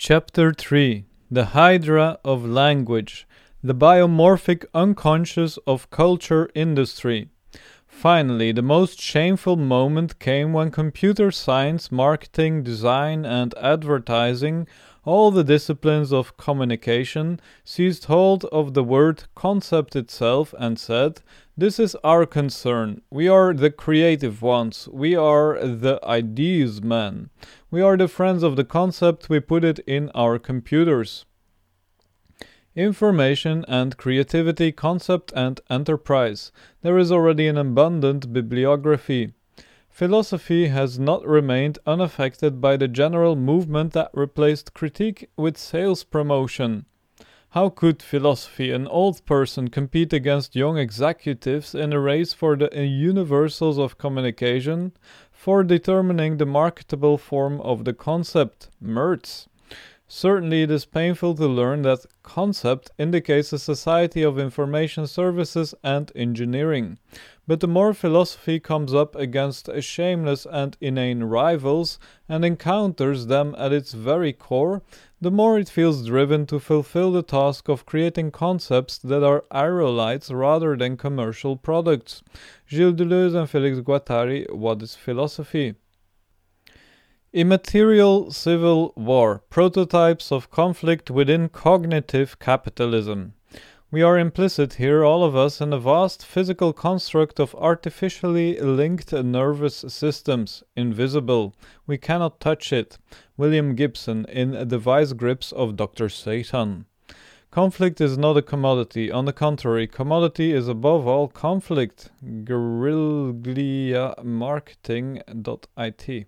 Chapter 3 The Hydra of Language The Biomorphic Unconscious of Culture Industry. Finally, the most shameful moment came when computer science, marketing, design, and advertising, all the disciplines of communication, seized hold of the word concept itself and said, This is our concern. We are the creative ones. We are the ideas men. We are the friends of the concept, we put it in our computers. Information and creativity, concept and enterprise. There is already an abundant bibliography. Philosophy has not remained unaffected by the general movement that replaced critique with sales promotion. How could philosophy, an old person, compete against young executives in a race for the uh, universals of communication? for determining the marketable form of the concept, MERZ. Certainly, it is painful to learn that concept indicates a society of information services and engineering. But the more philosophy comes up against a shameless and inane rivals and encounters them at its very core, the more it feels driven to fulfill the task of creating concepts that are aerolites rather than commercial products. Gilles Deleuze and Felix Guattari, What is Philosophy? Immaterial Civil War Prototypes of Conflict Within Cognitive Capitalism. We are implicit here, all of us, in a vast physical construct of artificially linked nervous systems, invisible. We cannot touch it. William Gibson in The Vice Grips of Dr. Satan. Conflict is not a commodity. On the contrary, commodity is above all conflict. Guerrillamarketing.it.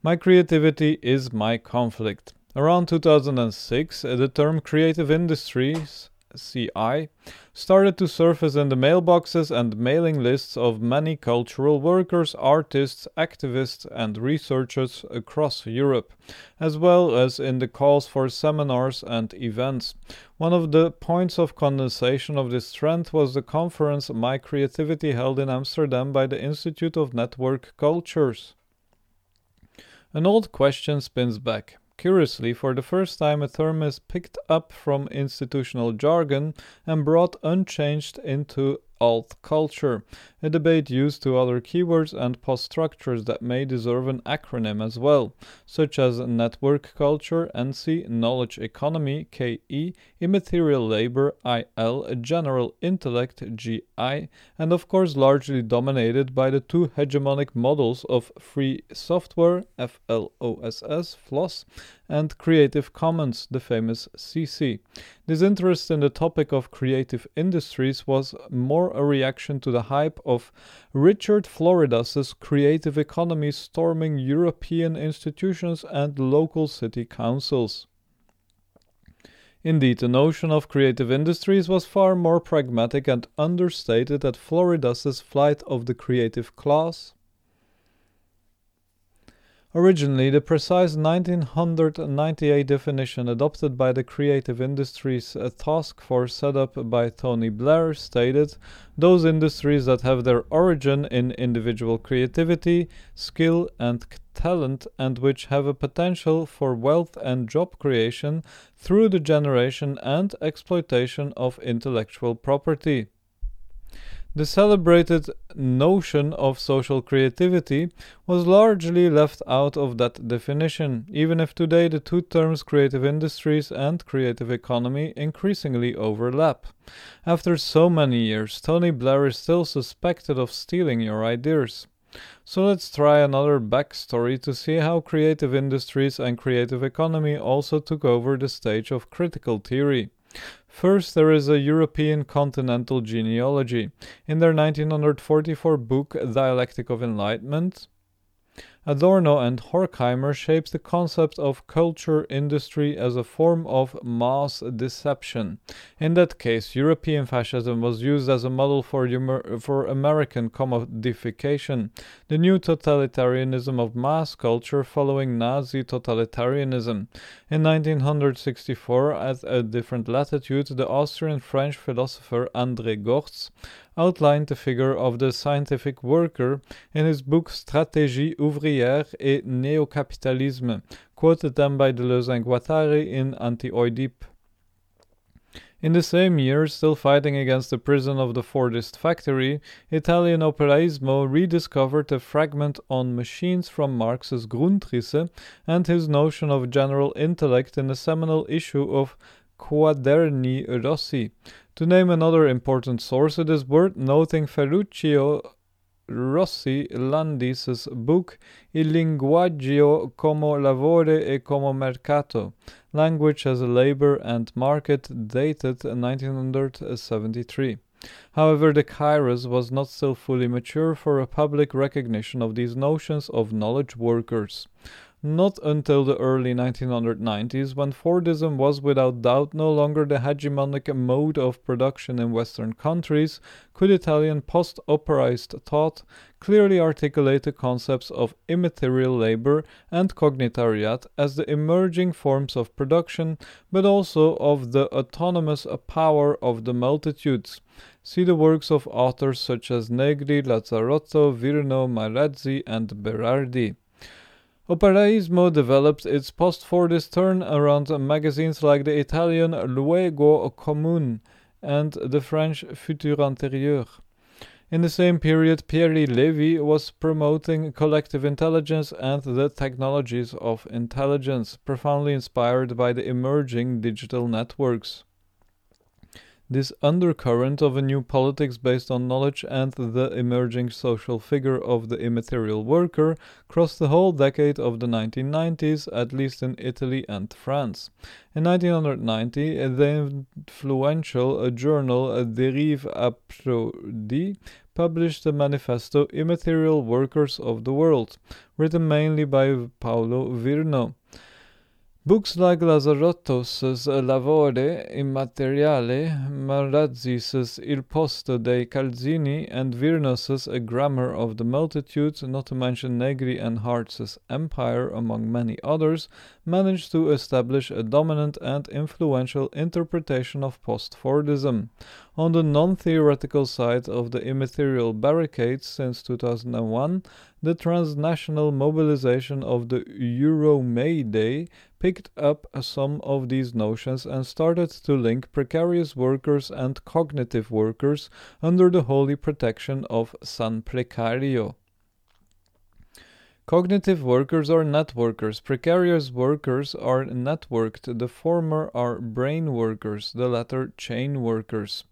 My creativity is my conflict. Around 2006, the term creative industries CI, started to surface in the mailboxes and mailing lists of many cultural workers, artists, activists, and researchers across Europe, as well as in the calls for seminars and events. One of the points of condensation of this trend was the conference My Creativity held in Amsterdam by the Institute of Network Cultures. An old question spins back. Curiously, for the first time, a term is picked up from institutional jargon and brought unchanged into alt culture, a debate used to other keywords and post structures that may deserve an acronym as well, such as network culture, NC, knowledge economy, KE, immaterial labor, IL, general intellect, GI, and of course largely dominated by the two hegemonic models of free software, FLOSS, FLOSS, and Creative Commons, the famous CC. This interest in the topic of creative industries was more a reaction to the hype of Richard Floridas's creative economy storming European institutions and local city councils. Indeed, the notion of creative industries was far more pragmatic and understated at Floridas's flight of the creative class Originally, the precise 1998 definition adopted by the Creative Industries uh, Task Force set up by Tony Blair stated those industries that have their origin in individual creativity, skill, and talent and which have a potential for wealth and job creation through the generation and exploitation of intellectual property. The celebrated notion of social creativity was largely left out of that definition, even if today the two terms creative industries and creative economy increasingly overlap. After so many years, Tony Blair is still suspected of stealing your ideas. So let's try another backstory to see how creative industries and creative economy also took over the stage of critical theory. First, there is a European continental genealogy. In their 1944 book Dialectic of Enlightenment, Adorno and Horkheimer shapes the concept of culture industry as a form of mass deception. In that case, European fascism was used as a model for, for American commodification, the new totalitarianism of mass culture following Nazi totalitarianism. In 1964, at a different latitude, the Austrian French philosopher André Gorz outlined the figure of the scientific worker in his book Stratégie ouvrière et néocapitalisme, quoted then by Deleuze and Guattari in Anti-Oedipe. In the same year, still fighting against the prison of the Fordist factory, Italian operaismo rediscovered a fragment on machines from Marx's Grundrisse and his notion of general intellect in the seminal issue of Quaderni Rossi. To name another important source, it is worth noting Ferruccio Rossi Landis's book Il linguaggio come lavoro e come mercato, Language as a Labor and Market, dated 1973. However, the Kairos was not still fully mature for a public recognition of these notions of knowledge workers. Not until the early 1990s, when Fordism was without doubt no longer the hegemonic mode of production in Western countries, could Italian post operaist thought clearly articulate the concepts of immaterial labor and cognitariat as the emerging forms of production, but also of the autonomous power of the multitudes. See the works of authors such as Negri, Lazzarato, Virno, Marazzi, and Berardi. Operaismo developed its post-Fordist turn around magazines like the Italian Luogo Comune and the French Futur Antérieur. In the same period, Pierre Levy was promoting collective intelligence and the technologies of intelligence, profoundly inspired by the emerging digital networks. This undercurrent of a new politics based on knowledge and the emerging social figure of the immaterial worker crossed the whole decade of the 1990s, at least in Italy and France. In 1990, the influential journal uh, Derive Approdi published the manifesto Immaterial Workers of the World, written mainly by Paolo Virno. Books like Lazzarato's Lavoro Immateriale, Marazzi's Il Posto dei Calzini, and Virnos's A Grammar of the Multitudes, not to mention Negri and Hardt's Empire, among many others, managed to establish a dominant and influential interpretation of post-Fordism. On the non-theoretical side of the immaterial barricades since 2001, the transnational mobilization of the Euro May Day picked up some of these notions and started to link precarious workers and cognitive workers under the holy protection of San Precario. Cognitive workers are networkers, precarious workers are networked, the former are brain workers, the latter chain workers.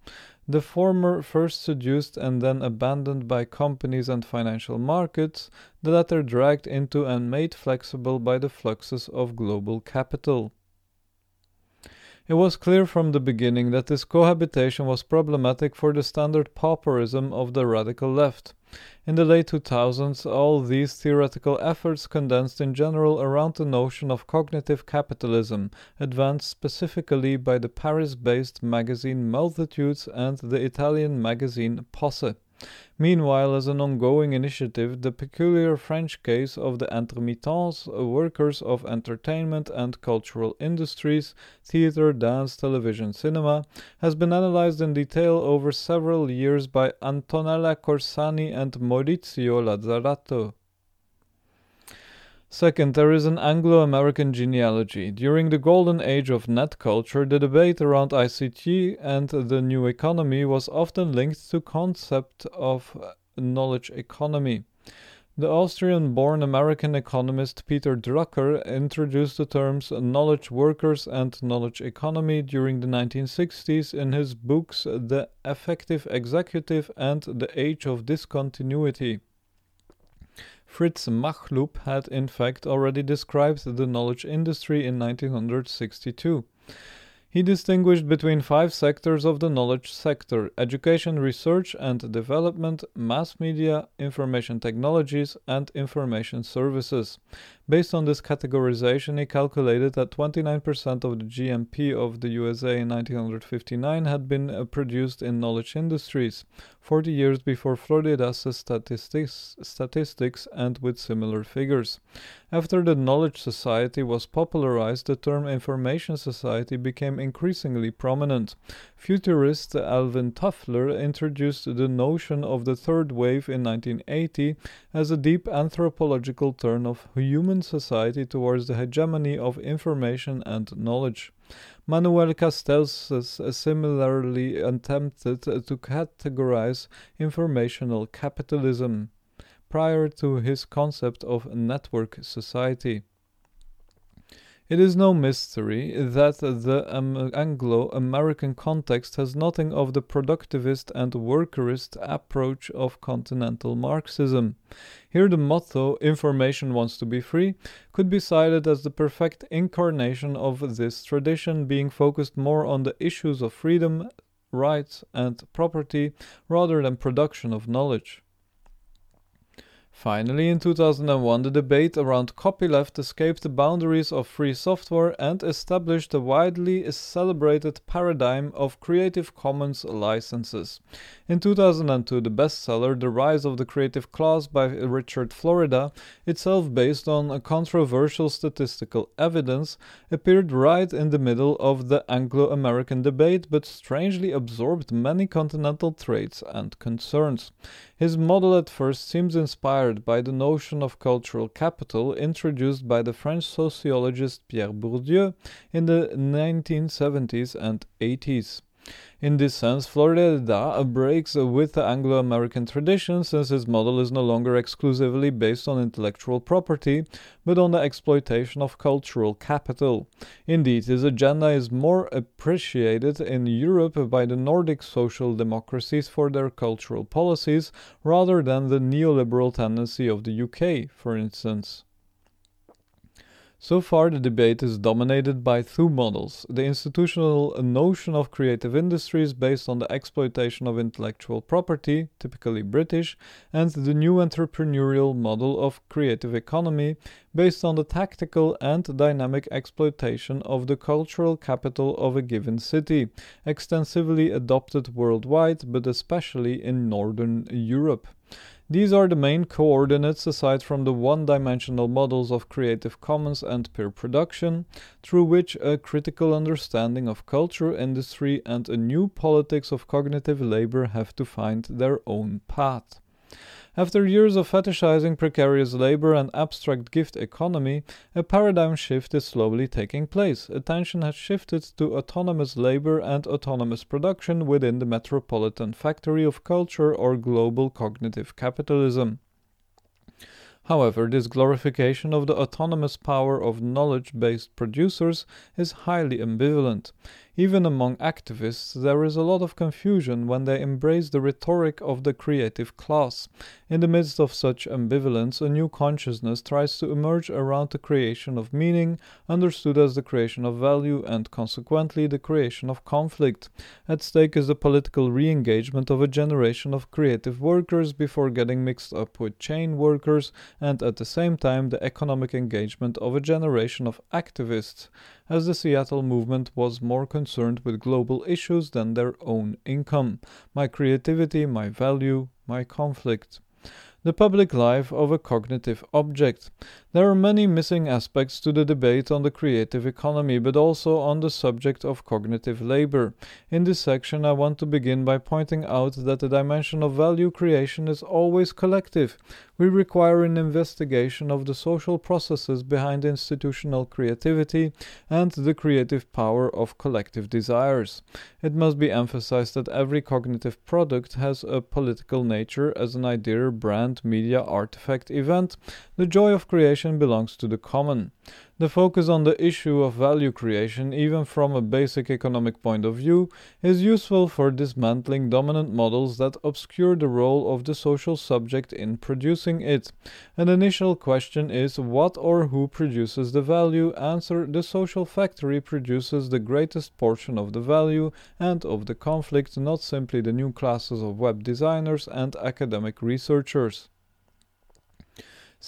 The former first seduced and then abandoned by companies and financial markets, the latter dragged into and made flexible by the fluxes of global capital. It was clear from the beginning that this cohabitation was problematic for the standard pauperism of the radical left. In the late 2000s, all these theoretical efforts condensed in general around the notion of cognitive capitalism, advanced specifically by the Paris based magazine Multitudes and the Italian magazine Posse. Meanwhile, as an ongoing initiative, the peculiar French case of the intermittents, uh, workers of entertainment and cultural industries, theater, dance, television, cinema, has been analyzed in detail over several years by Antonella Corsani and Maurizio Lazzarato. Second, there is an Anglo American genealogy. During the golden age of net culture, the debate around ICT and the new economy was often linked to concept of knowledge economy. The Austrian-born American economist Peter Drucker introduced the terms knowledge workers and knowledge economy during the 1960s in his books The Effective Executive and The Age of Discontinuity. Fritz Machlup had in fact already described the knowledge industry in 1962. He distinguished between five sectors of the knowledge sector education, research and development, mass media, information technologies, and information services. Based on this categorization, he calculated that 29% of the GNP of the USA in 1959 had been uh, produced in knowledge industries, 40 years before Florida's statistics, statistics and with similar figures. After the Knowledge Society was popularized, the term Information Society became increasingly prominent. Futurist Alvin Toffler introduced the notion of the third wave in 1980 as a deep anthropological turn of human human society towards the hegemony of information and knowledge. Manuel Castells similarly attempted to categorize informational capitalism prior to his concept of network society. It is no mystery that the um, Anglo American context has nothing of the productivist and workerist approach of continental Marxism. Here, the motto, information wants to be free, could be cited as the perfect incarnation of this tradition, being focused more on the issues of freedom, rights, and property rather than production of knowledge. Finally, in 2001, the debate around copyleft escaped the boundaries of free software and established the widely celebrated paradigm of Creative Commons licenses. In 2002, the bestseller The Rise of the Creative Class by Richard Florida, itself based on a controversial statistical evidence, appeared right in the middle of the Anglo American debate but strangely absorbed many continental traits and concerns. His model at first seems inspired by the notion of cultural capital introduced by the French sociologist Pierre Bourdieu in the 1970s and 80s. In this sense, Florida breaks with the Anglo American tradition since his model is no longer exclusively based on intellectual property, but on the exploitation of cultural capital. Indeed, his agenda is more appreciated in Europe by the Nordic social democracies for their cultural policies rather than the neoliberal tendency of the UK, for instance. So far, the debate is dominated by two models the institutional notion of creative industries based on the exploitation of intellectual property, typically British, and the new entrepreneurial model of creative economy based on the tactical and dynamic exploitation of the cultural capital of a given city, extensively adopted worldwide but especially in Northern Europe. These are the main coordinates aside from the one-dimensional models of Creative Commons and peer production, through which a critical understanding of culture, industry, and a new politics of cognitive labor have to find their own path. After years of fetishizing precarious labor and abstract gift economy, a paradigm shift is slowly taking place. Attention has shifted to autonomous labor and autonomous production within the metropolitan factory of culture or global cognitive capitalism. However, this glorification of the autonomous power of knowledge based producers is highly ambivalent. Even among activists, there is a lot of confusion when they embrace the rhetoric of the creative class. In the midst of such ambivalence, a new consciousness tries to emerge around the creation of meaning, understood as the creation of value and consequently the creation of conflict. At stake is the political re engagement of a generation of creative workers before getting mixed up with chain workers, and at the same time the economic engagement of a generation of activists as the Seattle movement was more concerned with global issues than their own income. My creativity, my value, my conflict the public life of a cognitive object. There are many missing aspects to the debate on the creative economy, but also on the subject of cognitive labor. In this section, I want to begin by pointing out that the dimension of value creation is always collective. We require an investigation of the social processes behind institutional creativity and the creative power of collective desires. It must be emphasized that every cognitive product has a political nature as an idea, brand, media, artifact, event. The joy of creation belongs to the common. The focus on the issue of value creation, even from a basic economic point of view, is useful for dismantling dominant models that obscure the role of the social subject in producing it. An initial question is what or who produces the value? Answer the social factory produces the greatest portion of the value and of the conflict, not simply the new classes of web designers and academic researchers.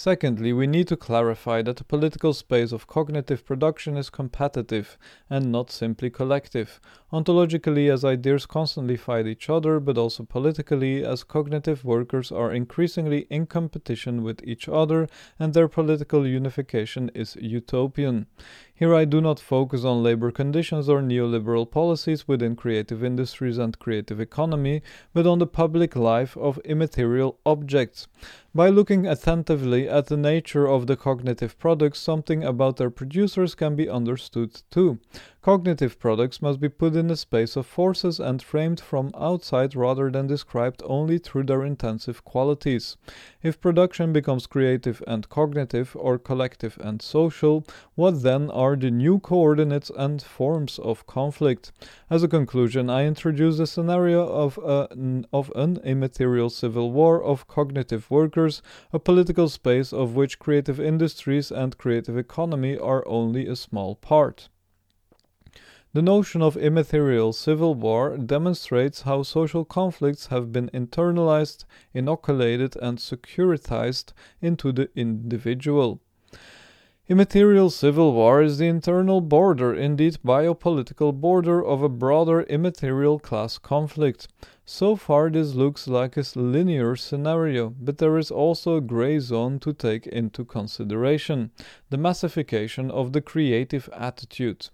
Secondly, we need to clarify that the political space of cognitive production is competitive and not simply collective. Ontologically, as ideas constantly fight each other, but also politically, as cognitive workers are increasingly in competition with each other, and their political unification is utopian. Here I do not focus on labor conditions or neoliberal policies within creative industries and creative economy, but on the public life of immaterial objects. By looking attentively at the nature of the cognitive products, something about their producers can be understood too. Cognitive products must be put in the space of forces and framed from outside rather than described only through their intensive qualities. If production becomes creative and cognitive, or collective and social, what then are the new coordinates and forms of conflict? As a conclusion, I introduce the scenario of, a, of an immaterial civil war of cognitive workers, a political space of which creative industries and creative economy are only a small part. The notion of immaterial civil war demonstrates how social conflicts have been internalized, inoculated, and securitized into the individual. Immaterial civil war is the internal border, indeed biopolitical border, of a broader immaterial class conflict. So far, this looks like a linear scenario, but there is also a gray zone to take into consideration the massification of the creative attitude.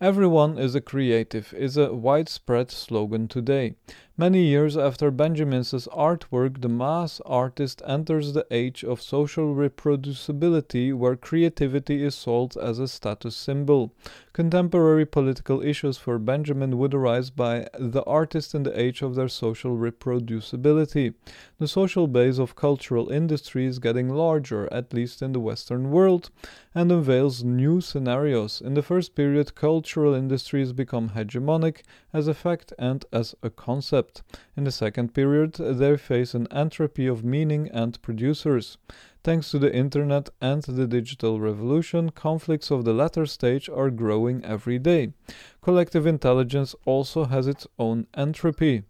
Everyone is a creative is a widespread slogan today. Many years after Benjamin's artwork, the mass artist enters the age of social reproducibility where creativity is sold as a status symbol. Contemporary political issues for Benjamin would arise by the artist in the age of their social reproducibility. The social base of cultural industry is getting larger, at least in the Western world, and unveils new scenarios. In the first period, cultural industries become hegemonic as a fact and as a concept. In the second period, they face an entropy of meaning and producers. Thanks to the internet and the digital revolution, conflicts of the latter stage are growing every day. Collective intelligence also has its own entropy.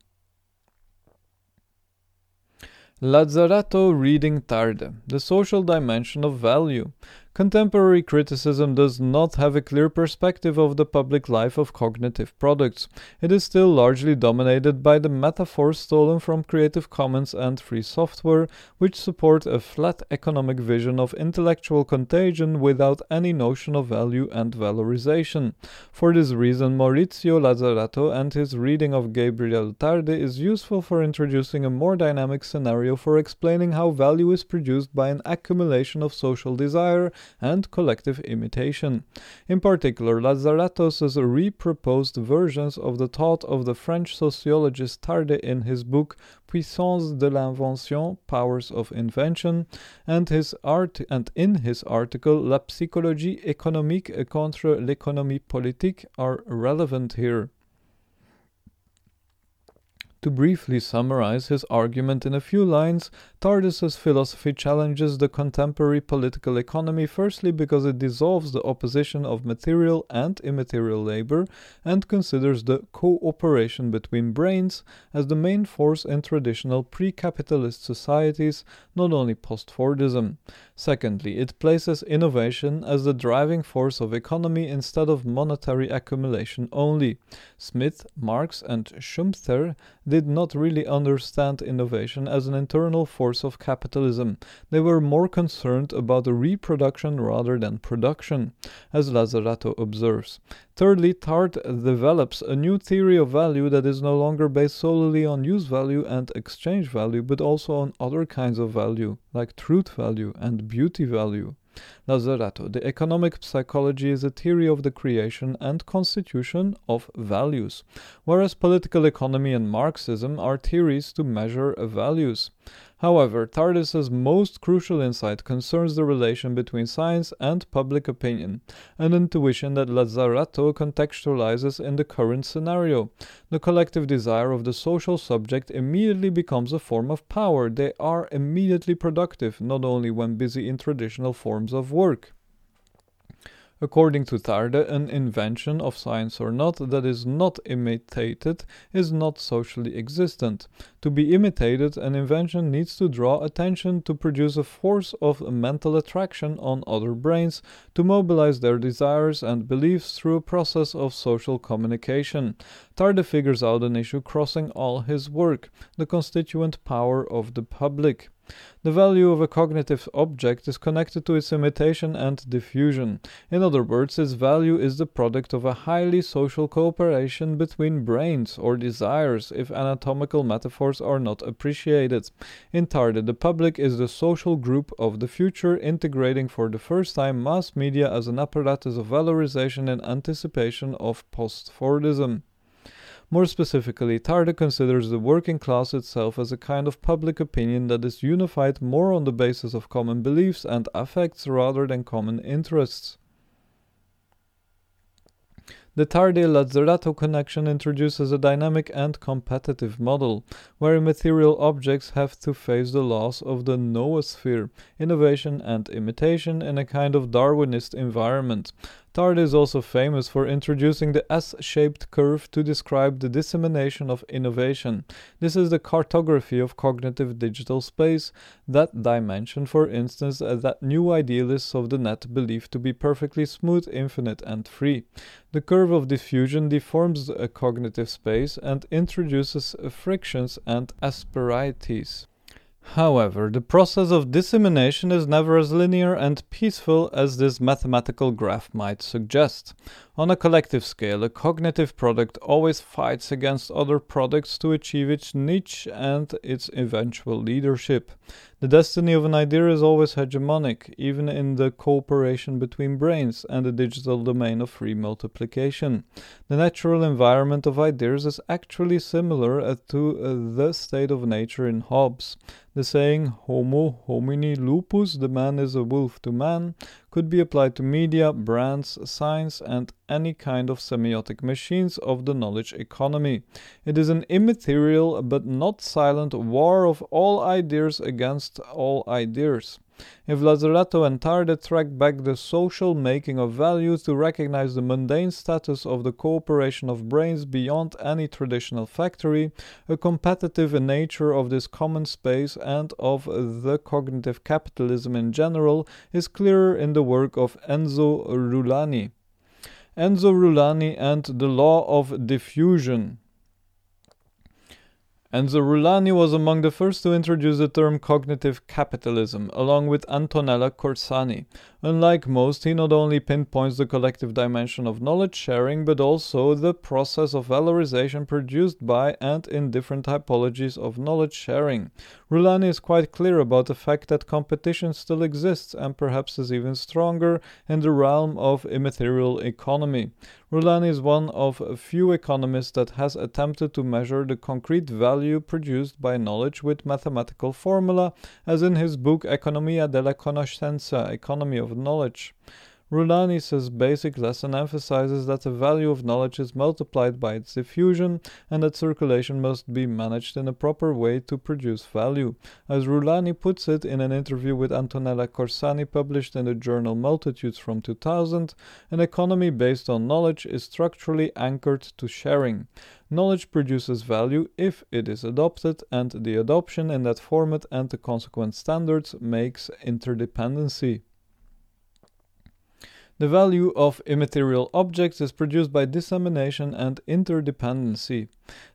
Lazzarato reading Tarde, the social dimension of value. Contemporary criticism does not have a clear perspective of the public life of cognitive products. It is still largely dominated by the metaphors stolen from Creative Commons and free software, which support a flat economic vision of intellectual contagion without any notion of value and valorization. For this reason, Maurizio Lazzarato and his reading of Gabriel Tarde is useful for introducing a more dynamic scenario for explaining how value is produced by an accumulation of social desire and collective imitation. In particular, Lazzarato's reproposed versions of the thought of the French sociologist Tarde in his book Puissance de l'invention, Powers of Invention, and his art and in his article La psychologie économique contre l'économie politique are relevant here. To briefly summarize his argument in a few lines, Tarde's philosophy challenges the contemporary political economy firstly because it dissolves the opposition of material and immaterial labor and considers the cooperation between brains as the main force in traditional pre capitalist societies, not only post Fordism. Secondly, it places innovation as the driving force of economy instead of monetary accumulation only. Smith, Marx, and Schumpeter did not really understand innovation as an internal force of capitalism. They were more concerned about the reproduction rather than production, as Lazzarato observes. Thirdly, Tarde develops a new theory of value that is no longer based solely on use value and exchange value, but also on other kinds of value, like truth value and beauty value. Lazzarato, the economic psychology is a theory of the creation and constitution of values, whereas political economy and Marxism are theories to measure values. However, Tarde's most crucial insight concerns the relation between science and public opinion, an intuition that Lazzarato contextualizes in the current scenario. The collective desire of the social subject immediately becomes a form of power. They are immediately productive, not only when busy in traditional forms of work. According to Tarde, an invention of science or not that is not imitated is not socially existent. To be imitated, an invention needs to draw attention to produce a force of mental attraction on other brains, to mobilize their desires and beliefs through a process of social communication. Tarde figures out an issue crossing all his work the constituent power of the public. The value of a cognitive object is connected to its imitation and diffusion. In other words, its value is the product of a highly social cooperation between brains, or desires, if anatomical metaphors are not appreciated. In Tarde, the public is the social group of the future, integrating for the first time mass media as an apparatus of valorization in anticipation of post-Fordism. More specifically, Tarde considers the working class itself as a kind of public opinion that is unified more on the basis of common beliefs and affects rather than common interests. The Tarde-Lazzarato connection introduces a dynamic and competitive model, where material objects have to face the laws of the noosphere, innovation and imitation in a kind of Darwinist environment, Tarde is also famous for introducing the S-shaped curve to describe the dissemination of innovation. This is the cartography of cognitive digital space, that dimension for instance that new idealists of the net believe to be perfectly smooth, infinite and free. The curve of diffusion deforms a cognitive space and introduces frictions and asperities. However, the process of dissemination is never as linear and peaceful as this mathematical graph might suggest. On a collective scale, a cognitive product always fights against other products to achieve its niche and its eventual leadership. The destiny of an idea is always hegemonic, even in the cooperation between brains and the digital domain of free multiplication. The natural environment of ideas is actually similar uh, to uh, the state of nature in Hobbes. The saying Homo homini lupus, the man is a wolf to man, could be applied to media, brands, science, and any kind of semiotic machines of the knowledge economy. It is an immaterial but not silent war of all ideas against all ideas. If Lazzarato and Tarde track back the social making of values to recognize the mundane status of the cooperation of brains beyond any traditional factory, a competitive nature of this common space and of the cognitive capitalism in general is clearer in the work of Enzo Rullani. Enzo Rullani and the Law of Diffusion. Enzo Rullani was among the first to introduce the term cognitive capitalism, along with Antonella Corsani. Unlike most, he not only pinpoints the collective dimension of knowledge sharing, but also the process of valorization produced by and in different typologies of knowledge sharing. Rullani is quite clear about the fact that competition still exists and perhaps is even stronger in the realm of immaterial economy. Rullani is one of a few economists that has attempted to measure the concrete value produced by knowledge with mathematical formula, as in his book Economia della conoscenza, Economy of Knowledge. Rullani's basic lesson emphasizes that the value of knowledge is multiplied by its diffusion and that circulation must be managed in a proper way to produce value. As Rullani puts it in an interview with Antonella Corsani published in the journal Multitudes from 2000, an economy based on knowledge is structurally anchored to sharing. Knowledge produces value if it is adopted, and the adoption in that format and the consequent standards makes interdependency. The value of immaterial objects is produced by dissemination and interdependency.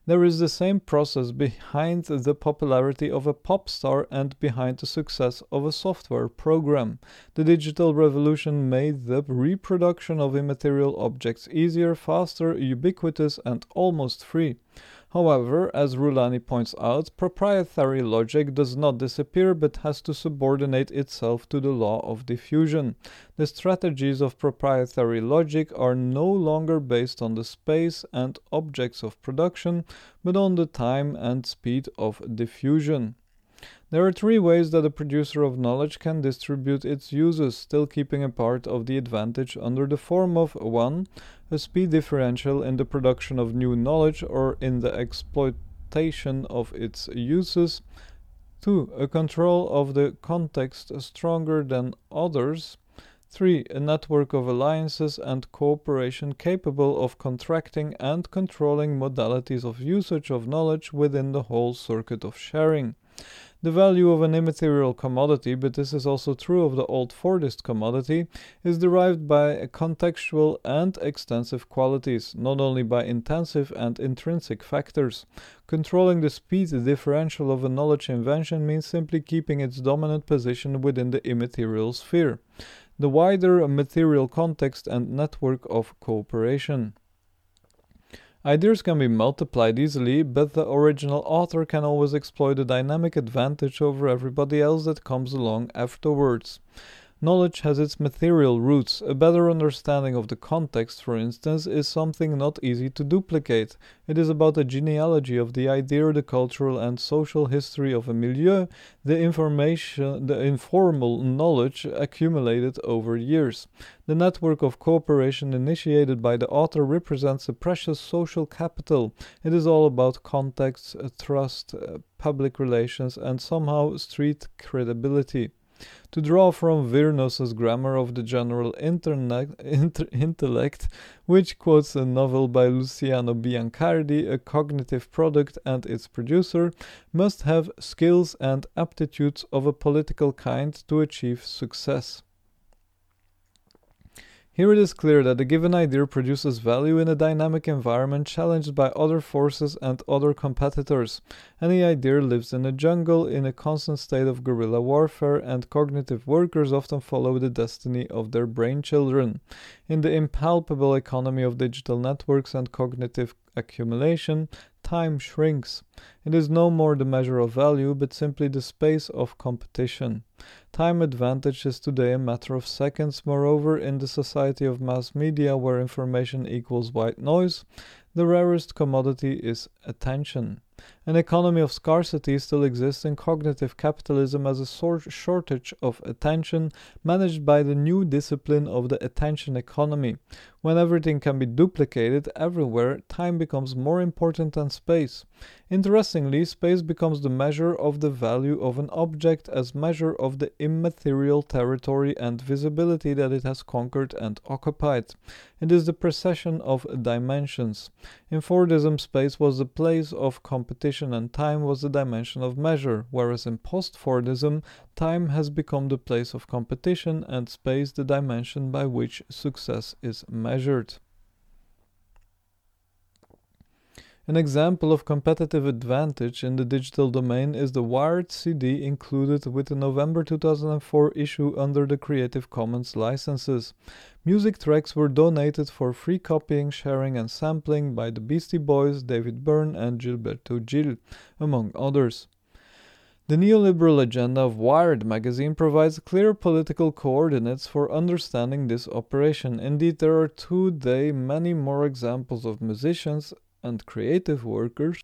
There is the same process behind the popularity of a pop star and behind the success of a software program. The digital revolution made the reproduction of immaterial objects easier, faster, ubiquitous, and almost free. However, as Rullani points out, proprietary logic does not disappear but has to subordinate itself to the law of diffusion. The strategies of proprietary logic are no longer based on the space and objects of production, but on the time and speed of diffusion. There are three ways that a producer of knowledge can distribute its uses, still keeping a part of the advantage under the form of 1 a speed differential in the production of new knowledge or in the exploitation of its uses. 2. A control of the context stronger than others. 3. A network of alliances and cooperation capable of contracting and controlling modalities of usage of knowledge within the whole circuit of sharing. The value of an immaterial commodity, but this is also true of the old Fordist commodity, is derived by contextual and extensive qualities, not only by intensive and intrinsic factors. Controlling the speed differential of a knowledge invention means simply keeping its dominant position within the immaterial sphere, the wider material context and network of cooperation. Ideas can be multiplied easily, but the original author can always exploit a dynamic advantage over everybody else that comes along afterwards. Knowledge has its material roots. A better understanding of the context, for instance, is something not easy to duplicate. It is about the genealogy of the idea, the cultural and social history of a milieu, the information, the informal knowledge accumulated over years. The network of cooperation initiated by the author represents a precious social capital. It is all about context, trust, uh, public relations, and somehow street credibility. To draw from Virnos's Grammar of the General Internet, inter, Intellect, which quotes a novel by Luciano Bianciardi, a cognitive product and its producer must have skills and aptitudes of a political kind to achieve success. Here it is clear that a given idea produces value in a dynamic environment challenged by other forces and other competitors. Any idea lives in a jungle in a constant state of guerrilla warfare, and cognitive workers often follow the destiny of their brain children. In the impalpable economy of digital networks and cognitive accumulation, time shrinks. It is no more the measure of value, but simply the space of competition. Time advantage is today a matter of seconds. Moreover, in the society of mass media, where information equals white noise, the rarest commodity is attention. An economy of scarcity still exists in cognitive capitalism as a sort shortage of attention managed by the new discipline of the attention economy. When everything can be duplicated everywhere, time becomes more important than space. Interestingly, space becomes the measure of the value of an object as measure of the immaterial territory and visibility that it has conquered and occupied. It is the precession of dimensions. In Fordism, space was the place of competition and time was the dimension of measure, whereas in post-Fordism, time has become the place of competition and space the dimension by which success is measured. An example of competitive advantage in the digital domain is the wired CD included with the November 2004 issue under the Creative Commons licenses. Music tracks were donated for free copying, sharing, and sampling by the Beastie Boys, David Byrne, and Gilberto Gil, among others. The neoliberal agenda of Wired magazine provides clear political coordinates for understanding this operation. Indeed, there are today many more examples of musicians and creative workers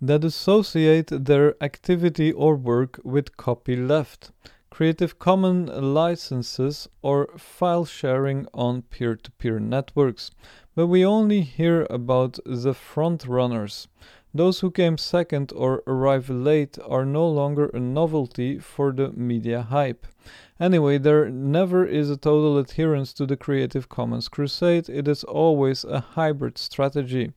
that associate their activity or work with copyleft, Creative Commons licenses, or file sharing on peer to peer networks. But we only hear about the front runners. Those who came second or arrive late are no longer a novelty for the media hype. Anyway, there never is a total adherence to the Creative Commons crusade, it is always a hybrid strategy.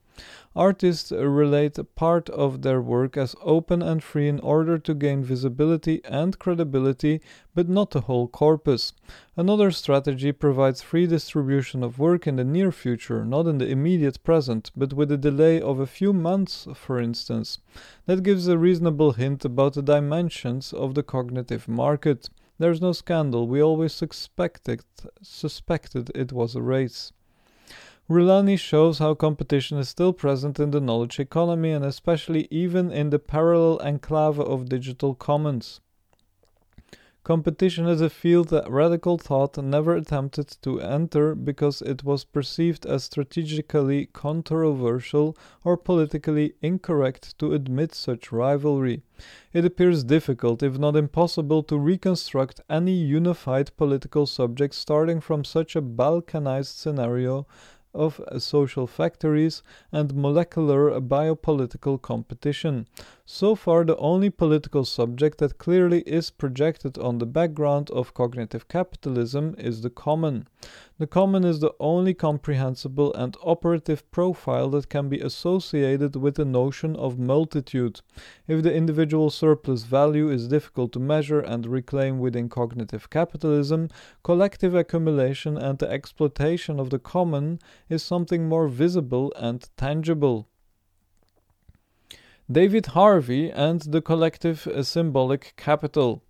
Artists relate part of their work as open and free in order to gain visibility and credibility, but not the whole corpus. Another strategy provides free distribution of work in the near future, not in the immediate present, but with a delay of a few months, for instance. That gives a reasonable hint about the dimensions of the cognitive market. There's no scandal, we always suspected, suspected it was a race. Rullani shows how competition is still present in the knowledge economy and especially even in the parallel enclave of digital commons. Competition is a field that radical thought never attempted to enter because it was perceived as strategically controversial or politically incorrect to admit such rivalry. It appears difficult, if not impossible, to reconstruct any unified political subject starting from such a balkanized scenario of social factories and molecular biopolitical competition. So far, the only political subject that clearly is projected on the background of cognitive capitalism is the common. The common is the only comprehensible and operative profile that can be associated with the notion of multitude. If the individual surplus value is difficult to measure and reclaim within cognitive capitalism, collective accumulation and the exploitation of the common is something more visible and tangible. David Harvey and the collective symbolic capital.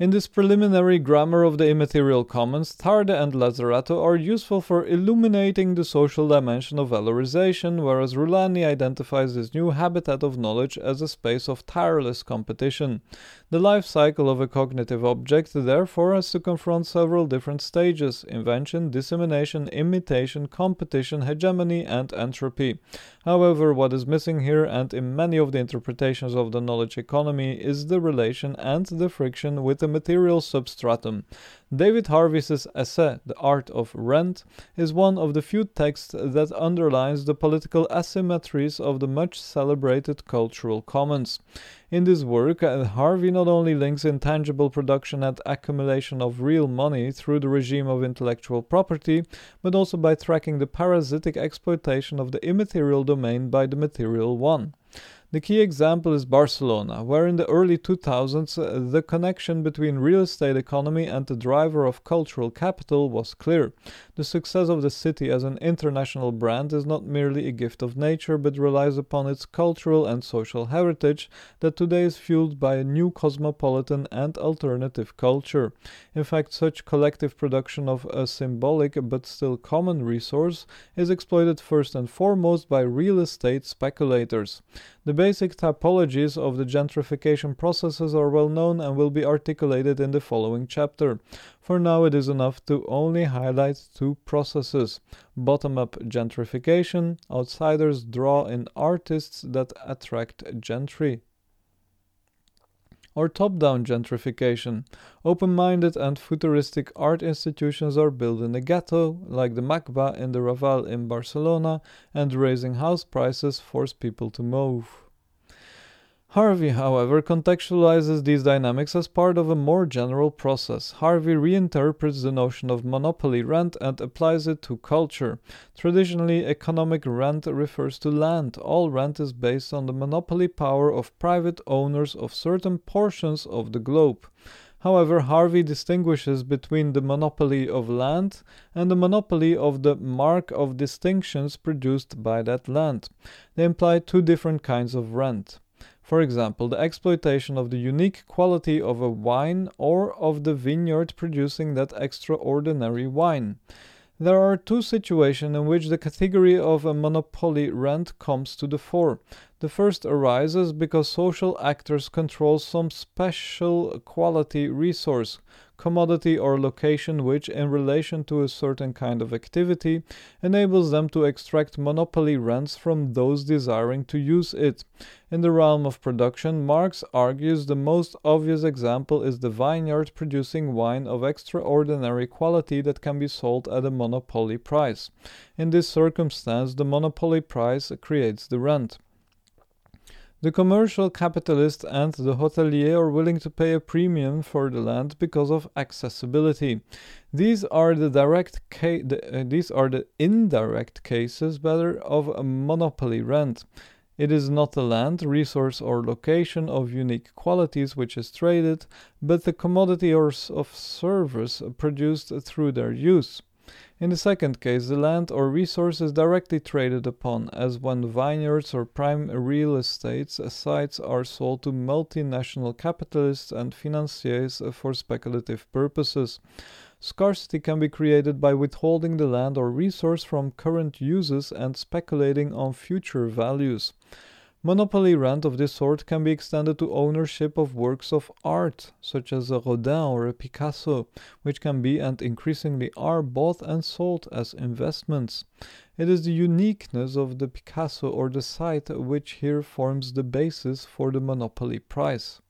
In this preliminary grammar of the immaterial commons, Tarde and Lazzarato are useful for illuminating the social dimension of valorization, whereas Rullani identifies this new habitat of knowledge as a space of tireless competition. The life cycle of a cognitive object therefore has to confront several different stages invention, dissemination, imitation, competition, hegemony, and entropy. However, what is missing here and in many of the interpretations of the knowledge economy is the relation and the friction with the material substratum. David Harvey's essay, The Art of Rent, is one of the few texts that underlines the political asymmetries of the much celebrated cultural commons. In this work, uh, Harvey not only links intangible production and accumulation of real money through the regime of intellectual property, but also by tracking the parasitic exploitation of the immaterial domain by the material one. The key example is Barcelona, where in the early 2000s uh, the connection between real estate economy and the driver of cultural capital was clear. The success of the city as an international brand is not merely a gift of nature but relies upon its cultural and social heritage that today is fueled by a new cosmopolitan and alternative culture. In fact, such collective production of a symbolic but still common resource is exploited first and foremost by real estate speculators. The basic typologies of the gentrification processes are well known and will be articulated in the following chapter. For now, it is enough to only highlight two processes bottom up gentrification, outsiders draw in artists that attract gentry or top down gentrification. Open minded and futuristic art institutions are built in the ghetto, like the MACBA in the Raval in Barcelona, and raising house prices force people to move. Harvey, however, contextualizes these dynamics as part of a more general process. Harvey reinterprets the notion of monopoly rent and applies it to culture. Traditionally, economic rent refers to land. All rent is based on the monopoly power of private owners of certain portions of the globe. However, Harvey distinguishes between the monopoly of land and the monopoly of the mark of distinctions produced by that land. They imply two different kinds of rent. For example, the exploitation of the unique quality of a wine or of the vineyard producing that extraordinary wine. There are two situations in which the category of a monopoly rent comes to the fore. The first arises because social actors control some special quality resource, commodity, or location which, in relation to a certain kind of activity, enables them to extract monopoly rents from those desiring to use it. In the realm of production, Marx argues the most obvious example is the vineyard producing wine of extraordinary quality that can be sold at a monopoly price. In this circumstance, the monopoly price creates the rent. The commercial capitalist and the hotelier are willing to pay a premium for the land because of accessibility. These are the direct ca- the, uh, these are the indirect cases better of a monopoly rent. It is not the land, resource, or location of unique qualities which is traded, but the commodity or of service produced through their use. In the second case, the land or resource is directly traded upon, as when vineyards or prime real estate sites are sold to multinational capitalists and financiers for speculative purposes. Scarcity can be created by withholding the land or resource from current uses and speculating on future values. Monopoly rent of this sort can be extended to ownership of works of art, such as a Rodin or a Picasso, which can be and increasingly are bought and sold as investments. It is the uniqueness of the Picasso or the site which here forms the basis for the monopoly price.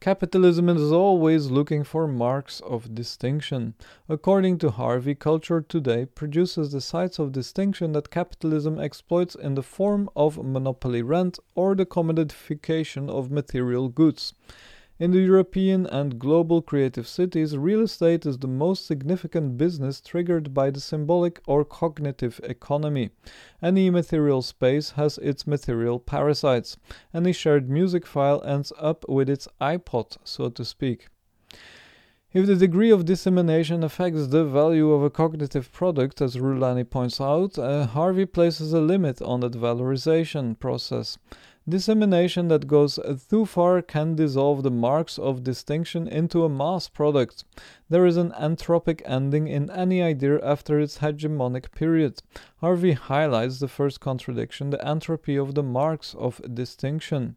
Capitalism is always looking for marks of distinction. According to Harvey, culture today produces the sites of distinction that capitalism exploits in the form of monopoly rent or the commodification of material goods. In the European and global creative cities, real estate is the most significant business triggered by the symbolic or cognitive economy. Any material space has its material parasites. Any shared music file ends up with its iPod, so to speak. If the degree of dissemination affects the value of a cognitive product, as Rullani points out, uh, Harvey places a limit on that valorization process. Dissemination that goes too far can dissolve the marks of distinction into a mass product. There is an entropic ending in any idea after its hegemonic period. Harvey highlights the first contradiction the entropy of the marks of distinction.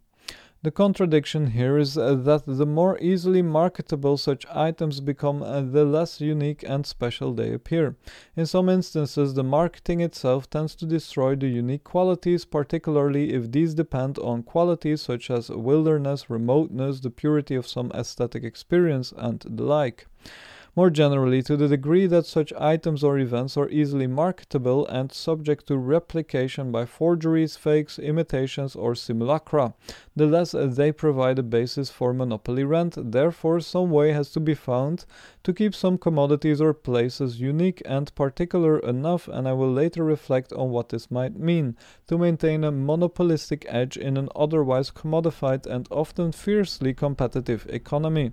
The contradiction here is uh, that the more easily marketable such items become, uh, the less unique and special they appear. In some instances, the marketing itself tends to destroy the unique qualities, particularly if these depend on qualities such as wilderness, remoteness, the purity of some aesthetic experience, and the like. More generally, to the degree that such items or events are easily marketable and subject to replication by forgeries, fakes, imitations, or simulacra, the less they provide a basis for monopoly rent. Therefore, some way has to be found to keep some commodities or places unique and particular enough, and I will later reflect on what this might mean, to maintain a monopolistic edge in an otherwise commodified and often fiercely competitive economy.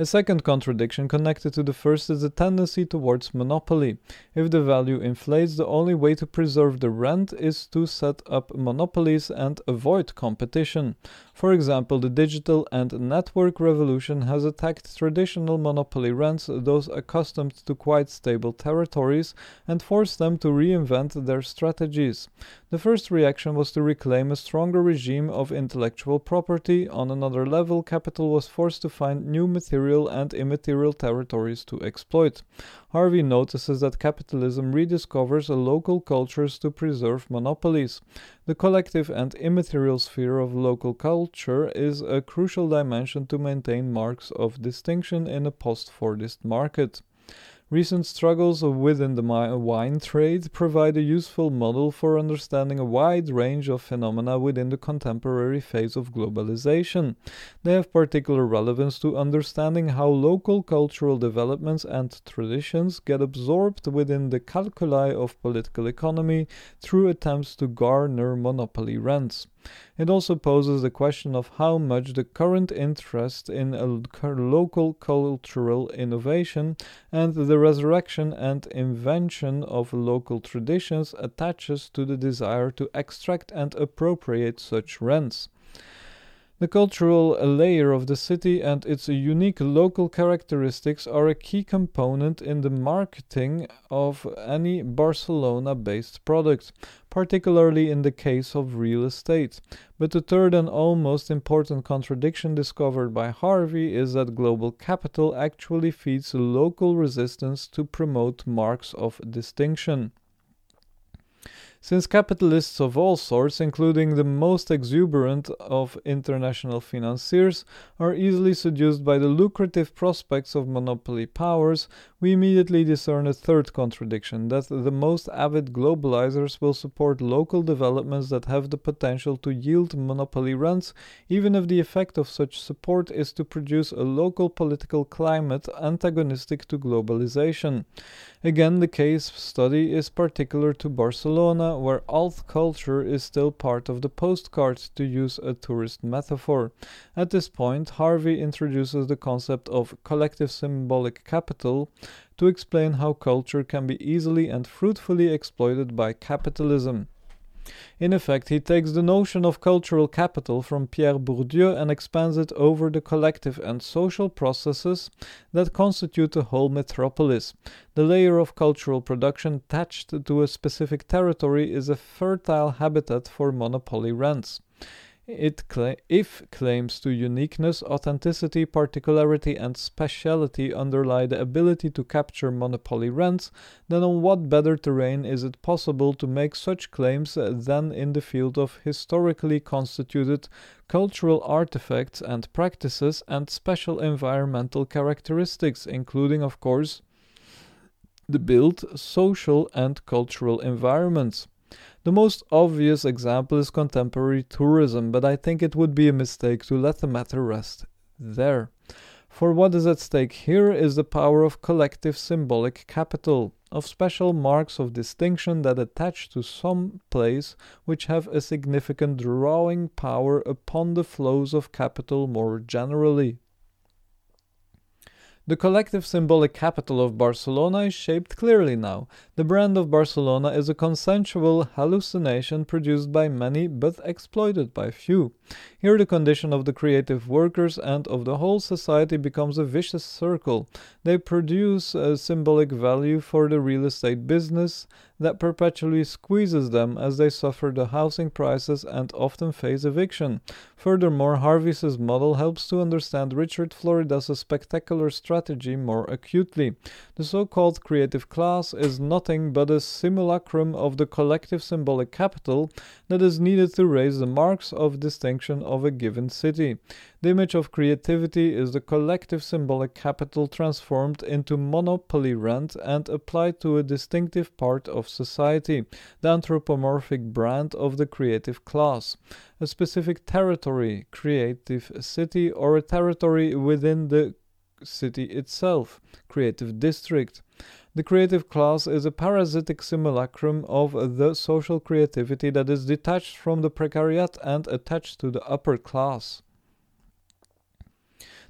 A second contradiction connected to the first is the tendency towards monopoly. If the value inflates, the only way to preserve the rent is to set up monopolies and avoid competition. For example, the digital and network revolution has attacked traditional monopoly rents, those accustomed to quite stable territories, and forced them to reinvent their strategies. The first reaction was to reclaim a stronger regime of intellectual property. On another level, capital was forced to find new material and immaterial territories to exploit. Harvey notices that capitalism rediscovers a local cultures to preserve monopolies. The collective and immaterial sphere of local culture is a crucial dimension to maintain marks of distinction in a post Fordist market. Recent struggles within the wine trade provide a useful model for understanding a wide range of phenomena within the contemporary phase of globalization. They have particular relevance to understanding how local cultural developments and traditions get absorbed within the calculi of political economy through attempts to garner monopoly rents. It also poses the question of how much the current interest in local cultural innovation and the resurrection and invention of local traditions attaches to the desire to extract and appropriate such rents. The cultural layer of the city and its unique local characteristics are a key component in the marketing of any Barcelona based product, particularly in the case of real estate. But the third and almost important contradiction discovered by Harvey is that global capital actually feeds local resistance to promote marks of distinction. Since capitalists of all sorts, including the most exuberant of international financiers, are easily seduced by the lucrative prospects of monopoly powers, we immediately discern a third contradiction that the most avid globalizers will support local developments that have the potential to yield monopoly rents, even if the effect of such support is to produce a local political climate antagonistic to globalization. Again, the case study is particular to Barcelona, where alt culture is still part of the postcard, to use a tourist metaphor. At this point, Harvey introduces the concept of collective symbolic capital to explain how culture can be easily and fruitfully exploited by capitalism. In effect, he takes the notion of cultural capital from Pierre Bourdieu and expands it over the collective and social processes that constitute a whole metropolis. The layer of cultural production attached to a specific territory is a fertile habitat for monopoly rents. It cla- if claims to uniqueness, authenticity, particularity, and speciality underlie the ability to capture monopoly rents, then on what better terrain is it possible to make such claims than in the field of historically constituted cultural artifacts and practices and special environmental characteristics, including, of course, the built social and cultural environments. The most obvious example is contemporary tourism, but I think it would be a mistake to let the matter rest there. For what is at stake here is the power of collective symbolic capital, of special marks of distinction that attach to some place which have a significant drawing power upon the flows of capital more generally. The collective symbolic capital of Barcelona is shaped clearly now. The brand of Barcelona is a consensual hallucination produced by many but exploited by few. Here, the condition of the creative workers and of the whole society becomes a vicious circle. They produce a symbolic value for the real estate business that perpetually squeezes them as they suffer the housing prices and often face eviction. Furthermore, Harvey's model helps to understand Richard Florida's spectacular strategy more acutely. The so called creative class is nothing but a simulacrum of the collective symbolic capital that is needed to raise the marks of distinction of a given city. The image of creativity is the collective symbolic capital transformed into monopoly rent and applied to a distinctive part of society, the anthropomorphic brand of the creative class, a specific territory, creative city, or a territory within the city itself, creative district. The creative class is a parasitic simulacrum of the social creativity that is detached from the precariat and attached to the upper class.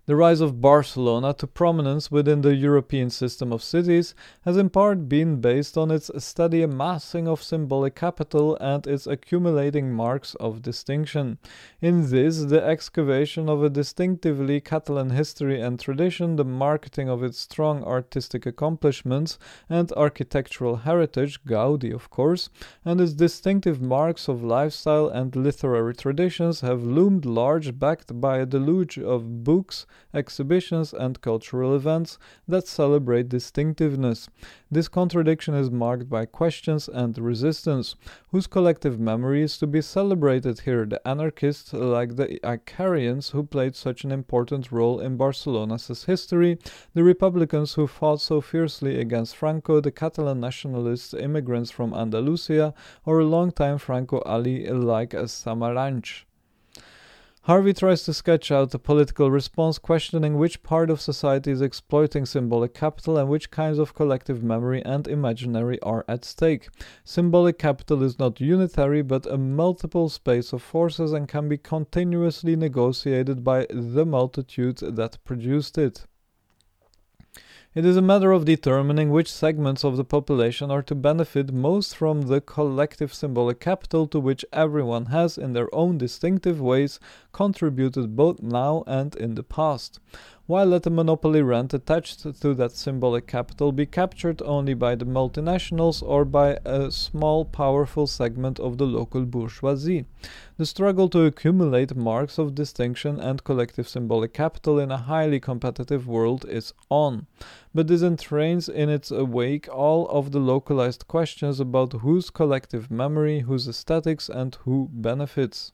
The rise of Barcelona to prominence within the European system of cities has in part been based on its steady amassing of symbolic capital and its accumulating marks of distinction. In this, the excavation of a distinctively Catalan history and tradition, the marketing of its strong artistic accomplishments and architectural heritage, Gaudi of course, and its distinctive marks of lifestyle and literary traditions have loomed large backed by a deluge of books, exhibitions, and cultural events that celebrate distinctiveness. This contradiction is marked by questions and resistance. Whose collective memory is to be celebrated here? The anarchists, like the Icarians, who played such an important role in Barcelona's history, the Republicans who fought so fiercely against Franco, the Catalan nationalists, immigrants from Andalusia, or a longtime Franco ally like Samaranch. Harvey tries to sketch out a political response questioning which part of society is exploiting symbolic capital and which kinds of collective memory and imaginary are at stake. Symbolic capital is not unitary but a multiple space of forces and can be continuously negotiated by the multitude that produced it. It is a matter of determining which segments of the population are to benefit most from the collective symbolic capital to which everyone has, in their own distinctive ways, contributed both now and in the past while let the monopoly rent attached to that symbolic capital be captured only by the multinationals or by a small powerful segment of the local bourgeoisie. The struggle to accumulate marks of distinction and collective symbolic capital in a highly competitive world is on, but this entrains in its wake all of the localized questions about whose collective memory, whose aesthetics, and who benefits.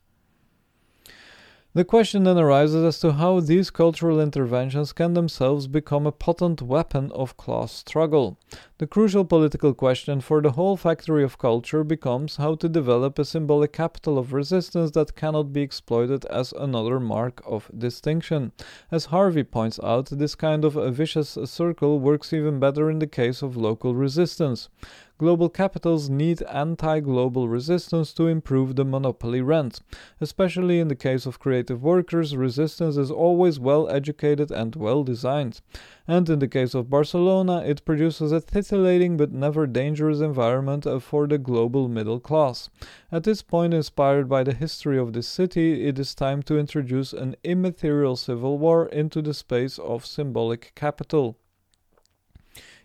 The question then arises as to how these cultural interventions can themselves become a potent weapon of class struggle. The crucial political question for the whole factory of culture becomes how to develop a symbolic capital of resistance that cannot be exploited as another mark of distinction. As Harvey points out, this kind of a vicious circle works even better in the case of local resistance. Global capitals need anti global resistance to improve the monopoly rent. Especially in the case of creative workers, resistance is always well educated and well designed. And in the case of Barcelona, it produces a titillating but never dangerous environment uh, for the global middle class. At this point, inspired by the history of this city, it is time to introduce an immaterial civil war into the space of symbolic capital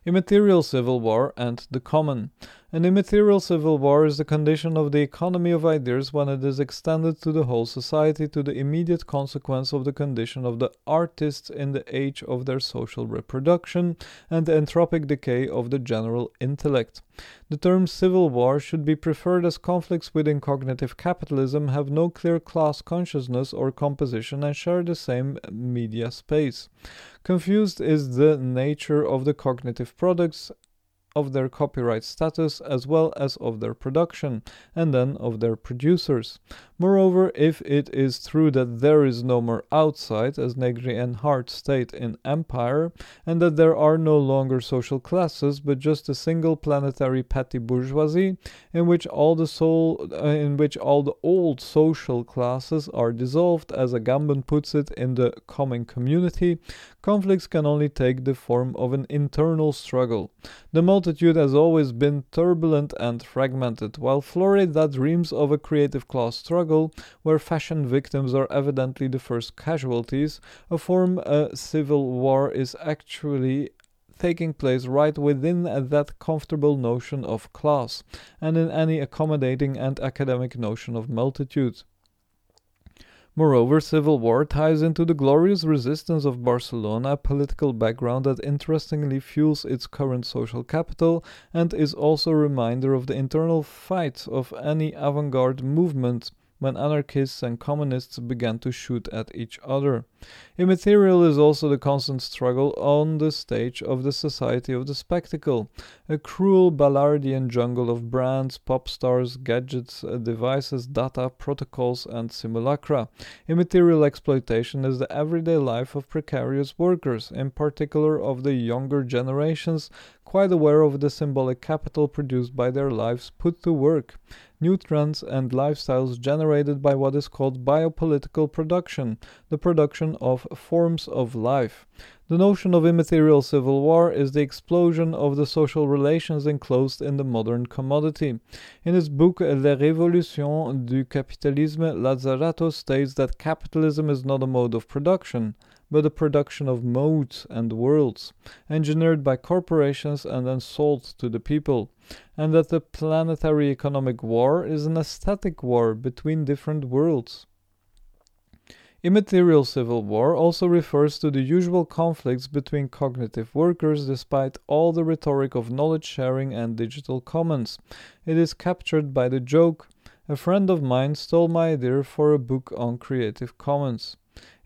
immaterial civil war, and the common. An immaterial civil war is the condition of the economy of ideas when it is extended to the whole society to the immediate consequence of the condition of the artists in the age of their social reproduction and the entropic decay of the general intellect. The term civil war should be preferred as conflicts within cognitive capitalism have no clear class consciousness or composition and share the same media space. Confused is the nature of the cognitive products of their copyright status as well as of their production, and then of their producers. Moreover, if it is true that there is no more outside, as Negri and Hardt state in Empire, and that there are no longer social classes, but just a single planetary petty bourgeoisie, in which all the soul, uh, in which all the old social classes are dissolved, as Agamben puts it, in the Coming Community, conflicts can only take the form of an internal struggle. The multitude has always been turbulent and fragmented, while Florida dreams of a creative class struggle where fashion victims are evidently the first casualties, a form a civil war is actually taking place right within that comfortable notion of class, and in any accommodating and academic notion of multitude. Moreover, civil war ties into the glorious resistance of Barcelona, a political background that interestingly fuels its current social capital and is also a reminder of the internal fight of any avant garde movement when anarchists and communists began to shoot at each other. Immaterial is also the constant struggle on the stage of the society of the spectacle, a cruel Ballardian jungle of brands, pop stars, gadgets, uh, devices, data, protocols, and simulacra. Immaterial exploitation is the everyday life of precarious workers, in particular of the younger generations, quite aware of the symbolic capital produced by their lives put to work new trends and lifestyles generated by what is called biopolitical production, the production of forms of life. The notion of immaterial civil war is the explosion of the social relations enclosed in the modern commodity. In his book La Révolution du Capitalisme, Lazzarato states that capitalism is not a mode of production, but a production of modes and worlds, engineered by corporations and then sold to the people, and that the planetary economic war is an aesthetic war between different worlds. Immaterial civil war also refers to the usual conflicts between cognitive workers despite all the rhetoric of knowledge sharing and digital commons. It is captured by the joke A friend of mine stole my idea for a book on Creative Commons.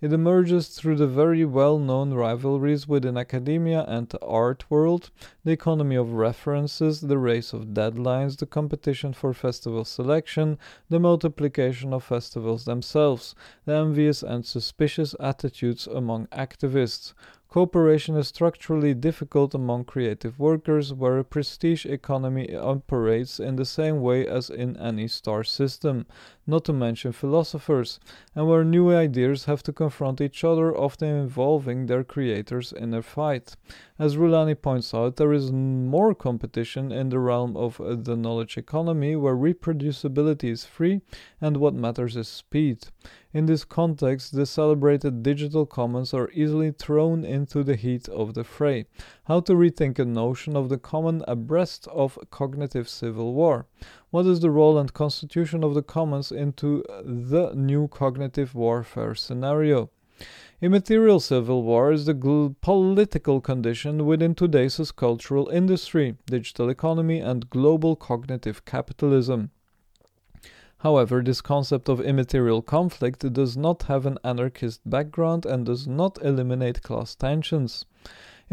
It emerges through the very well known rivalries within academia and the art world, the economy of references, the race of deadlines, the competition for festival selection, the multiplication of festivals themselves, the envious and suspicious attitudes among activists. Cooperation is structurally difficult among creative workers, where a prestige economy operates in the same way as in any star system, not to mention philosophers, and where new ideas have to confront each other, often involving their creators in a fight. As Rullani points out, there is more competition in the realm of uh, the knowledge economy, where reproducibility is free and what matters is speed. In this context, the celebrated digital commons are easily thrown into the heat of the fray. How to rethink a notion of the common abreast of cognitive civil war? What is the role and constitution of the commons into the new cognitive warfare scenario? Immaterial civil war is the gl- political condition within today's cultural industry, digital economy, and global cognitive capitalism. However, this concept of immaterial conflict does not have an anarchist background and does not eliminate class tensions.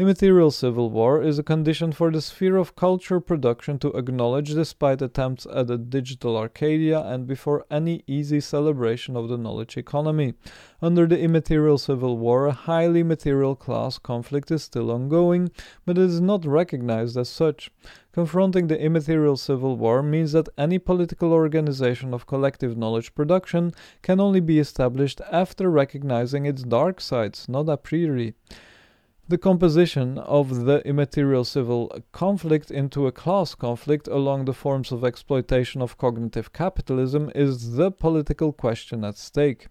Immaterial civil war is a condition for the sphere of culture production to acknowledge despite attempts at a digital Arcadia and before any easy celebration of the knowledge economy. Under the immaterial civil war, a highly material class conflict is still ongoing, but it is not recognized as such. Confronting the immaterial civil war means that any political organization of collective knowledge production can only be established after recognizing its dark sides, not a priori the composition of the immaterial civil conflict into a class conflict along the forms of exploitation of cognitive capitalism is the political question at stake.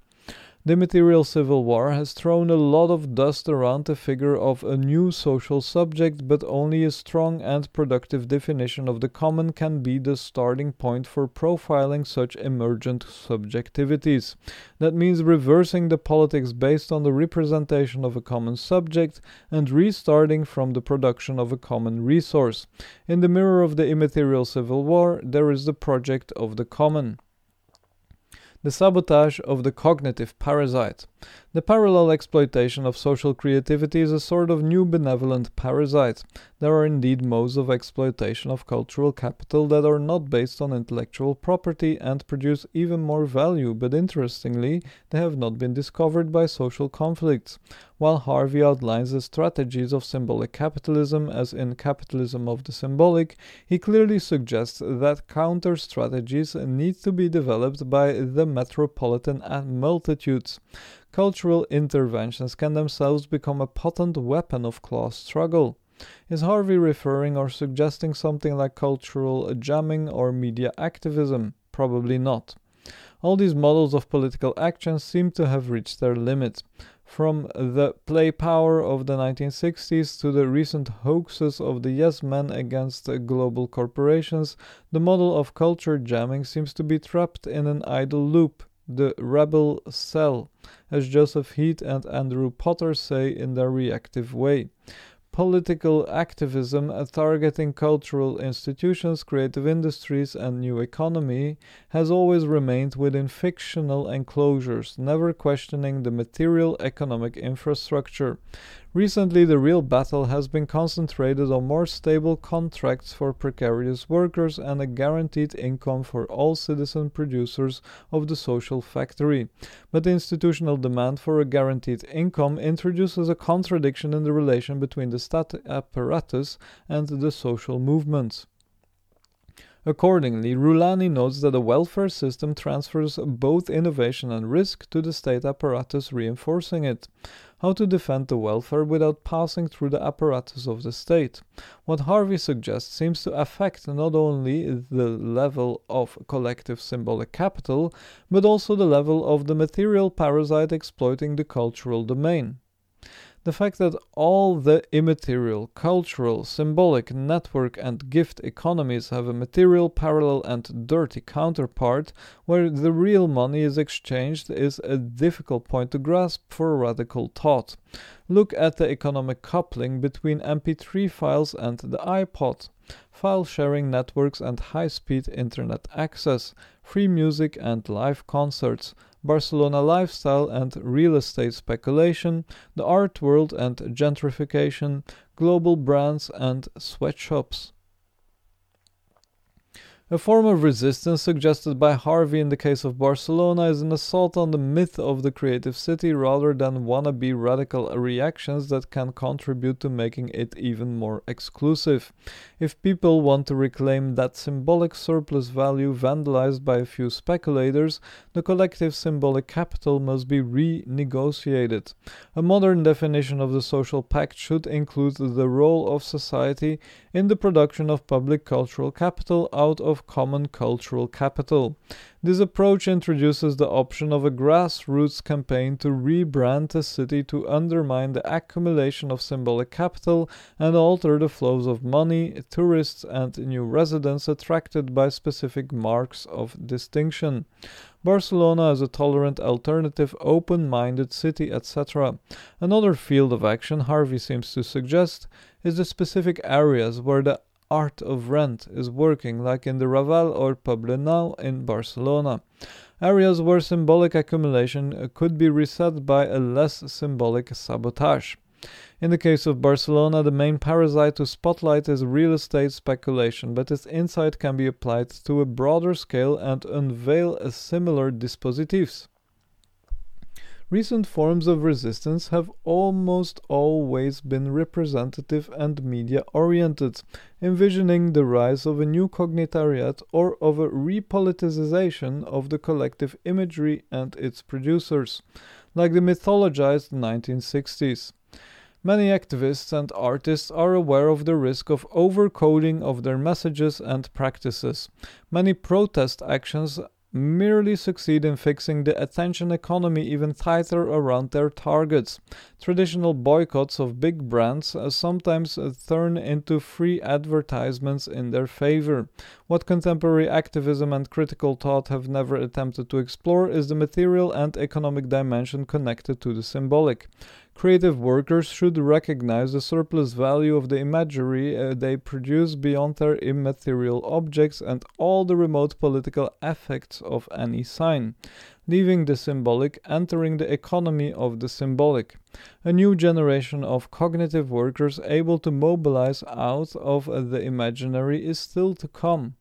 The material civil war has thrown a lot of dust around the figure of a new social subject, but only a strong and productive definition of the common can be the starting point for profiling such emergent subjectivities. That means reversing the politics based on the representation of a common subject and restarting from the production of a common resource. In the mirror of the immaterial civil war, there is the project of the common the sabotage of the cognitive parasite. The parallel exploitation of social creativity is a sort of new benevolent parasite. There are indeed modes of exploitation of cultural capital that are not based on intellectual property and produce even more value, but interestingly, they have not been discovered by social conflicts. While Harvey outlines the strategies of symbolic capitalism, as in Capitalism of the Symbolic, he clearly suggests that counter strategies need to be developed by the metropolitan and multitudes. Cultural interventions can themselves become a potent weapon of class struggle. Is Harvey referring or suggesting something like cultural jamming or media activism? Probably not. All these models of political action seem to have reached their limit. From the play power of the 1960s to the recent hoaxes of the yes men against global corporations, the model of culture jamming seems to be trapped in an idle loop, the rebel sell, as Joseph Heath and Andrew Potter say in their reactive way political activism targeting cultural institutions, creative industries, and new economy has always remained within fictional enclosures, never questioning the material economic infrastructure. Recently, the real battle has been concentrated on more stable contracts for precarious workers and a guaranteed income for all citizen producers of the social factory. But the institutional demand for a guaranteed income introduces a contradiction in the relation between the state apparatus and the social movements. Accordingly, Rullani notes that a welfare system transfers both innovation and risk to the state apparatus, reinforcing it how to defend the welfare without passing through the apparatus of the state. What Harvey suggests seems to affect not only the level of collective symbolic capital, but also the level of the material parasite exploiting the cultural domain. The fact that all the immaterial, cultural, symbolic, network, and gift economies have a material, parallel, and dirty counterpart where the real money is exchanged is a difficult point to grasp for radical thought. Look at the economic coupling between MP3 files and the iPod file sharing networks and high speed internet access, free music and live concerts, Barcelona lifestyle and real estate speculation, the art world and gentrification, global brands and sweatshops. A form of resistance suggested by Harvey in the case of Barcelona is an assault on the myth of the creative city rather than wannabe radical reactions that can contribute to making it even more exclusive. If people want to reclaim that symbolic surplus value vandalized by a few speculators, the collective symbolic capital must be renegotiated. A modern definition of the social pact should include the role of society in the production of public cultural capital out of common cultural capital. This approach introduces the option of a grassroots campaign to rebrand the city to undermine the accumulation of symbolic capital and alter the flows of money, tourists, and new residents attracted by specific marks of distinction. Barcelona as a tolerant alternative, open minded city, etc. Another field of action Harvey seems to suggest is the specific areas where the art of rent is working, like in the Raval or Poblenou in Barcelona. Areas where symbolic accumulation could be reset by a less symbolic sabotage. In the case of Barcelona, the main parasite to spotlight is real estate speculation, but its insight can be applied to a broader scale and unveil similar dispositives. Recent forms of resistance have almost always been representative and media oriented, envisioning the rise of a new cognitariat or of a repoliticization of the collective imagery and its producers, like the mythologized 1960s. Many activists and artists are aware of the risk of overcoding of their messages and practices. Many protest actions merely succeed in fixing the attention economy even tighter around their targets. Traditional boycotts of big brands uh, sometimes uh, turn into free advertisements in their favor. What contemporary activism and critical thought have never attempted to explore is the material and economic dimension connected to the symbolic. Creative workers should recognize the surplus value of the imagery uh, they produce beyond their immaterial objects and all the remote political effects of any sign, leaving the symbolic, entering the economy of the symbolic. A new generation of cognitive workers able to mobilize out of the imaginary is still to come.